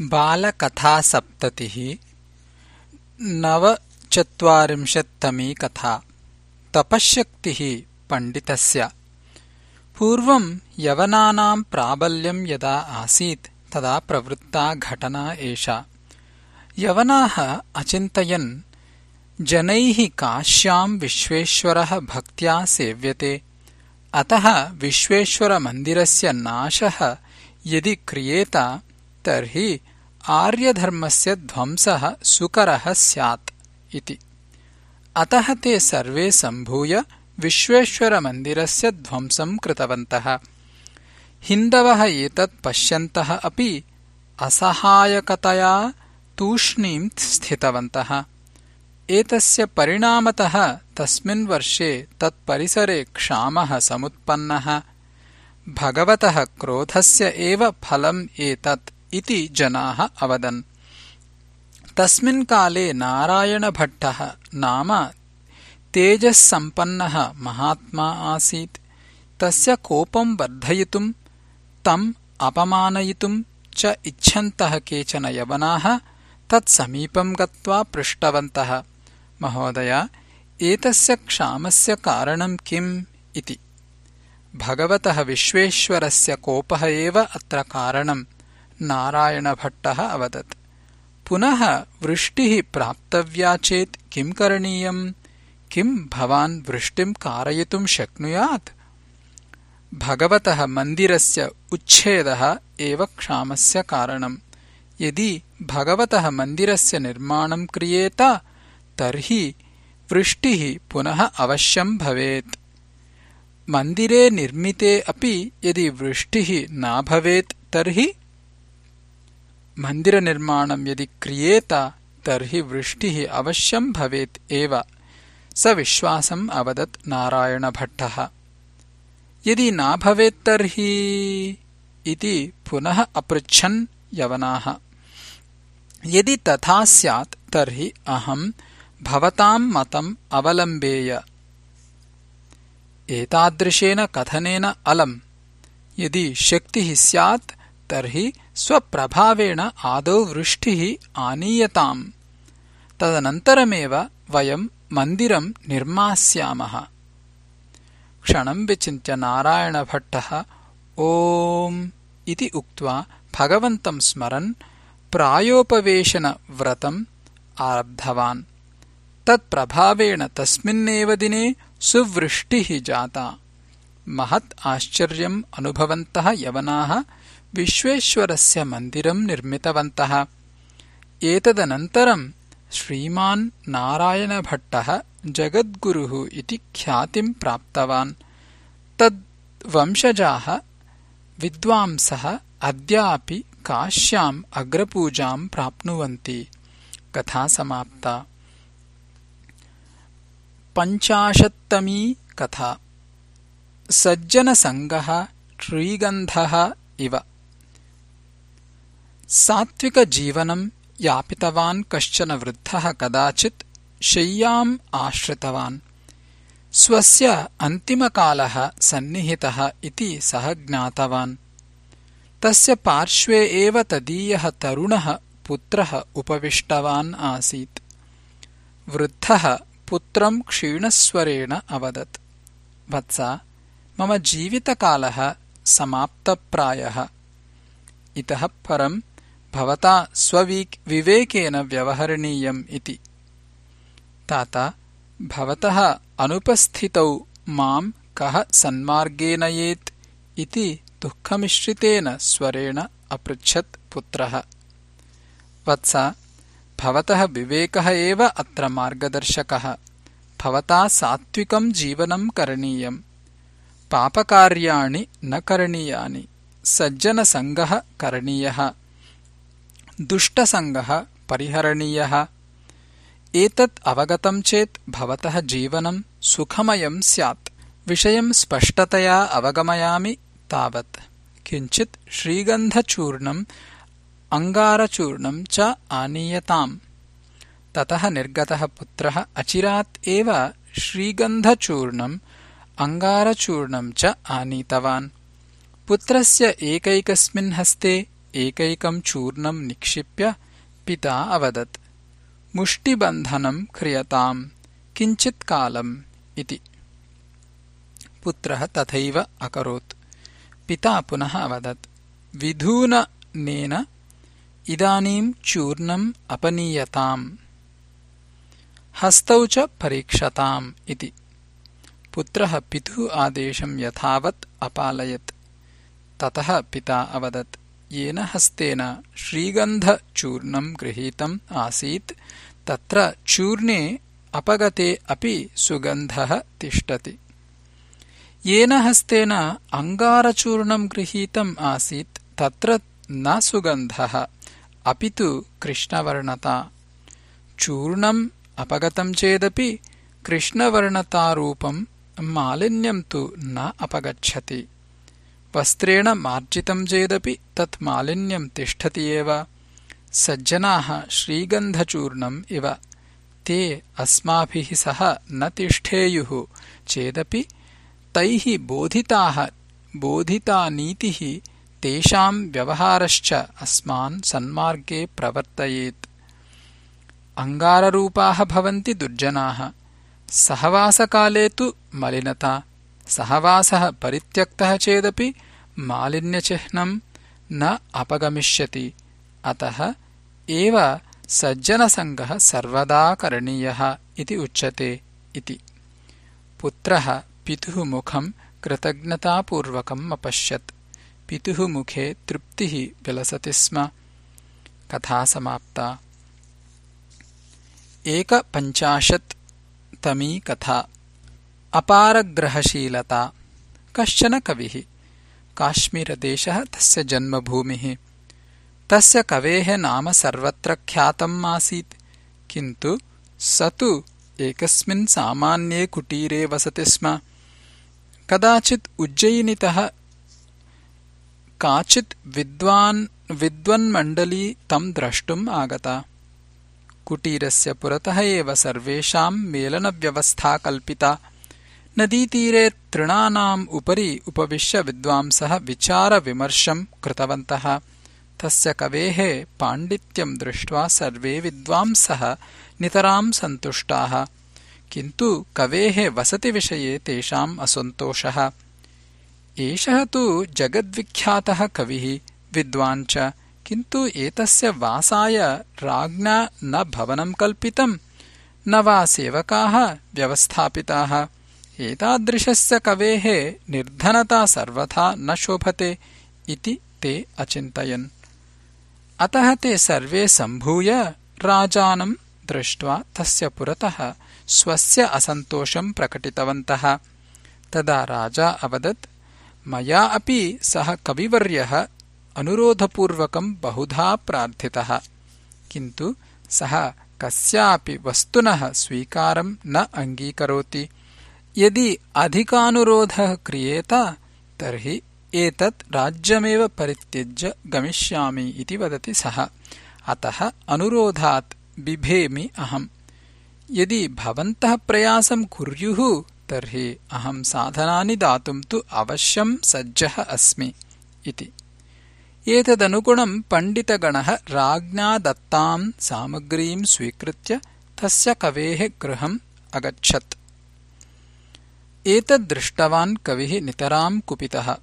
बालकथासप्ततिः नवचत्वारिंशत्तमी कथा तपःशक्तिः पण्डितस्य। पूर्वम् यवनानाम् प्राबल्यम् यदा आसीत् तदा प्रवृत्ता घटना एषा। यवनाः अचिन्तयन् जनैः काश्याम् विश्वेश्वरः भक्त्या सेव्यते। अतः विश्वेश्वरमन्दिरस्य नाशः यदि क्रियेत तर्हि आर्यधर्मस्य ध्वंसः सुकरः स्यात् इति। अतः ते सर्वे सम्भूय विश्वेश्वरमन्दिरस्य ध्वंसम् कृतवन्तः। हिन्दवः एतत् पश्यन्तः अपि असहायकतया तूष्णीम् स्थितवन्तः। एतस्य परिणामतः तस्मिन् वर्षे तत्परिसरे क्षामः समुत्पन्नः। भगवतः क्रोधस्य एव फलम् एतत् इति जनाः अवदन्। तस्मिन् काले नारायणभट्टः नाम तेजःसम्पन्नः महात्मा आसीत्। तस्य कोपम् वर्धयितुम् तम् अपमानयितुम् च इच्छन्तः केचन यवनाः तत्समीपम् गत्वा पृष्टवन्तः। महोदय एतस्य क्षामस्य कारणम् किम् इति। भगवतः विश्वेश्वरस्य कोपः एव अत्र कारणम् नारायणभट्टः अवदत्। पुनः वृष्टिः प्राप्तव्या चेत् किम् करणीयम्? किम् भवान् वृष्टिम् कारयितुम् शक्नुयात्? भगवतः मन्दिरस्य उच्छेदः एव क्षामस्य कारणम्। यदि भगवतः मन्दिरस्य निर्माणम् क्रियेत तर्हि वृष्टिः पुनः अवश्यम् भवेत्। मन्दिरे निर्मिते अपि यदि वृष्टिः न भवेत् तर्हि मन्दिरनिर्माणम् यदि क्रियेत तर्हि वृष्टिः अवश्यम् भवेत् एव। स विश्वासम् अवदत् नारायणभट्टः यदि न भवेत् तर्हि इति पुनः अपृच्छन् यवनाः। यदि तथा स्यात् तर्हि अहम् भवताम् मतम् अवलम्बेय। एतादृशेन कथनेन अलम्। यदि शक्तिः स्यात् तर्हि स्वप्रभावेण आदौ वृष्टिः आनीयताम्। तदनन्तरमेव वयम् मन्दिरम् निर्मास्यामः। क्षणम् विचिन्त्य नारायणभट्टः ओम् इति उक्त्वा भगवन्तम् स्मरन् प्रायोपवेशनव्रतम् आरब्धवान्। तत्प्रभावेण तस्मिन्नेव दिने सुवृष्टिः जाता। महत् आश्चर्यम् अनुभवन्तः यवनाः विश्वेश्वरस्य मन्दिरम् निर्मितवन्तः। एतदनन्तरम् श्रीमान् नारायणभट्टः जगद्गुरुः इति ख्यातिम् प्राप्तवान्। तद्वंशजाः विद्वांसः अद्यापि काश्याम् अग्रपूजाम् प्राप्नुवन्ति। कथा समाप्ता। पञ्चाशत्तमी कथा। सज्जनसङ्गः श्रीगन्धः इव सात्विकजीवनम् यापितवान् कश्चन वृद्धः कदाचित् शय्याम् आश्रितवान्। स्वस्य अन्तिमकालः सन्निहितः इति सः ज्ञातवान्। तस्य पार्श्वे एव तदीयः तरुणः पुत्रः उपविष्टवान् आसीत्। वृद्धः पुत्रम् क्षीणस्वरेण अवदत्। वत्स मम जीवितकालः समाप्तप्रायः। इतः परम् भवता स्वविवेकेन व्यवहरणीयम् इति। तात भवतः अनुपस्थितौ माम् कः सन्मार्गे नयेत् इति दुःखमिश्रितेन स्वरेण अपृच्छत् पुत्रः। वत्स भवतः विवेकः एव अत्र मार्गदर्शकः। भवता सात्विकम् जीवनम् करणीयम्। पापकार्याणि न करणीयानि। सज्जनसङ्गः करणीयः दुष्टसङ्गः परिहरणीयः। एतत् अवगतम् चेत् भवतः जीवनम् सुखमयम् स्यात्। विषयम् स्पष्टतया अवगमयामि तावत्। किञ्चित् श्रीगन्धचूर्णम् अङ्गारचूर्णम् च आनीयताम्। ततः निर्गतः पुत्रः अचिरात् एव श्रीगन्धचूर्णम् अङ्गारचूर्णम् च आनीतवान्। पुत्रस्य एकैकस्मिन् हस्ते एकैकम् चूर्णम् निक्षिप्य पिता अवदत्। मुष्टिबन्धनम् क्रियताम् किञ्चित्कालम् इति। पुत्रः तथैव अकरोत्। पिता पुनः अवदत्। विधूननेन इदानीम् चूर्णम् अपनीयताम्। हस्तौ च परीक्षताम् इति। पुत्रः पितुः आदेशम् यथावत् अपालयत्। ततः पिता अवदत् येन हस्तेन श्रीगन्धचूर्णम् गृहीतम् आसीत् तत्र चूर्णे अपगते अपि सुगन्धः तिष्ठति। येन हस्तेन अङ्गारचूर्णम् गृहीतम् आसीत् तत्र न सुगन्धः अपि तु कृष्णवर्णता। चूर्णम् अपगतम् चेदपि कृष्णवर्णतारूपम् मालिन्यम् तु न अपगच्छति वस्त्रेण मार्जितम् चेदपि तत् मालिन्यम् तिष्ठति एव। सज्जनाः श्रीगन्धचूर्णम् इव। ते अस्माभिः सह न तिष्ठेयुः चेदपि तैः बोधिताः बोधिता नीतिः तेषाम् व्यवहारश्च अस्मान् सन्मार्गे प्रवर्तयेत्। अङ्गाररूपाः भवन्ति दुर्जनाः। सहवासकाले तु मलिनता सहवासः परित्यक्तः चेदपि मालिन्यचिह्नम् न अपगमिष्यति। अतः एव सज्जनसङ्गः सर्वदा करणीयः इति उच्यते इति। पुत्रः पितुः मुखम् कृतज्ञतापूर्वकम् अपश्यत्। पितुः मुखे तृप्तिः विलसति स्म। एकपञ्चाशत्तमी कथा अपारग्रहशीलता। कश्चन कविः काश्मीरदेशः तस्य जन्मभूमिः। तस्य कवेः नाम सर्वत्र ख्यातम् आसीत् किन्तु स तु एकस्मिन् सामान्ये कुटीरे वसति स्म। कदाचित् उज्जयिनितः काचित् विद्वन्मण्डली तम् द्रष्टुम् आगता। कुटीरस्य पुरतः एव सर्वेषाम् मेलनव्यवस्था कल्पिता नदीतीरे तृणानाम् उपरि उपविश्य विद्वांसः विचारविमर्शम् कृतवन्तः। तस्य कवेः पाण्डित्यम् दृष्ट्वा सर्वे विद्वांसः नितराम् सन्तुष्टाः। किन्तु कवेः वसतिविषये तेषाम् असन्तोषः। एषः तु जगद्विख्यातः कविः विद्वान् च। किन्तु एतस्य वासाय राज्ञा न भवनम् कल्पितम् न वा सेवकाः व्यवस्थापिताः एतादृशस्य कवेः निर्धनता सर्वथा न शोभते इति ते अचिन्तयन्। अतः ते सर्वे सम्भूय राजानम् दृष्ट्वा तस्य पुरतः स्वस्य असन्तोषम् प्रकटितवन्तः। तदा राजा अवदत् मया अपि सः कविवर्यः अनुरोधपूर्वकम् बहुधा प्रार्थितः। किन्तु सः कस्यापि वस्तुनः स्वीकारम् न अङ्गीकरोति यदि अधिकानुरोधः क्रियेत तर्हि एतत् राज्यमेव परित्यज्य गमिष्यामि इति वदति सः। अतः अनुरोधात् बिभेमि अहम्। यदि भवन्तः प्रयासम् कुर्युः तर्हि अहम् साधनानि दातुम् तु अवश्यम् सज्जः अस्मि इति। एतदनुगुणम् पण्डितगणः राज्ञा दत्ताम् सामग्रीम् स्वीकृत्य तस्य कवेः गृहम् अगच्छत् एतद्दृष्टवान् कविः नितराम् कुपितः।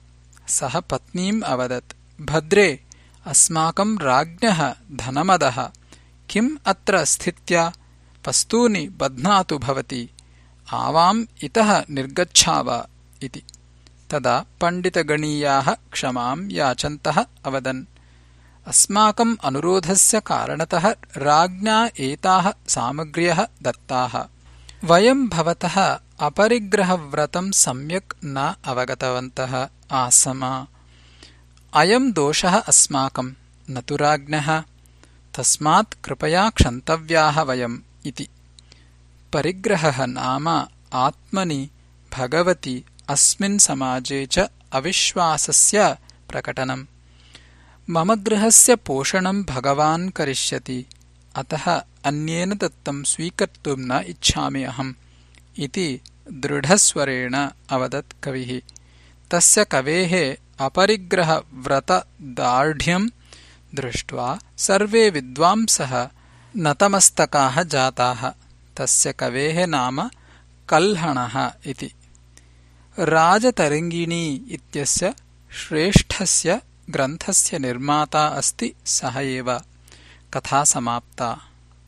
सः पत्नीम् अवदत् भद्रे अस्माकम् राज्ञः धनमदः। किम् अत्र स्थित्या? वस्तूनि बध्नातु भवति। आवाम् इतः निर्गच्छाव इति। तदा पण्डितगणीयाः क्षमाम् याचन्तः अवदन् अस्माकम् अनुरोधस्य कारणतः राज्ञा एताः सामग्र्यः दत्ताः। वयम् भवतः अपरिग्रहव्रतम् सम्यक् न अवगतवन्तः आसम। अयम् दोषः अस्माकम् न तु राज्ञः। तस्मात् कृपया क्षन्तव्याः वयम् इति। परिग्रहः नाम आत्मनि भगवति अस्मिन् समाजे च अविश्वासस्य प्रकटनम्। मम गृहस्य पोषणम् भगवान् करिष्यति। अतः अन्येन दत्तम् स्वीकर्तुम् न इच्छामि अहम् इति दृढस्वरेण अवदत् कविः। तस्य कवेः अपरिग्रहव्रतदार्ढ्यम् दृष्ट्वा सर्वे विद्वांसः नतमस्तकाः जाताः। तस्य कवेः नाम कल्हणः इति। राजतरङ्गिणी इत्यस्य श्रेष्ठस्य ग्रन्थस्य निर्माता अस्ति सः एव। कथा समाप्ता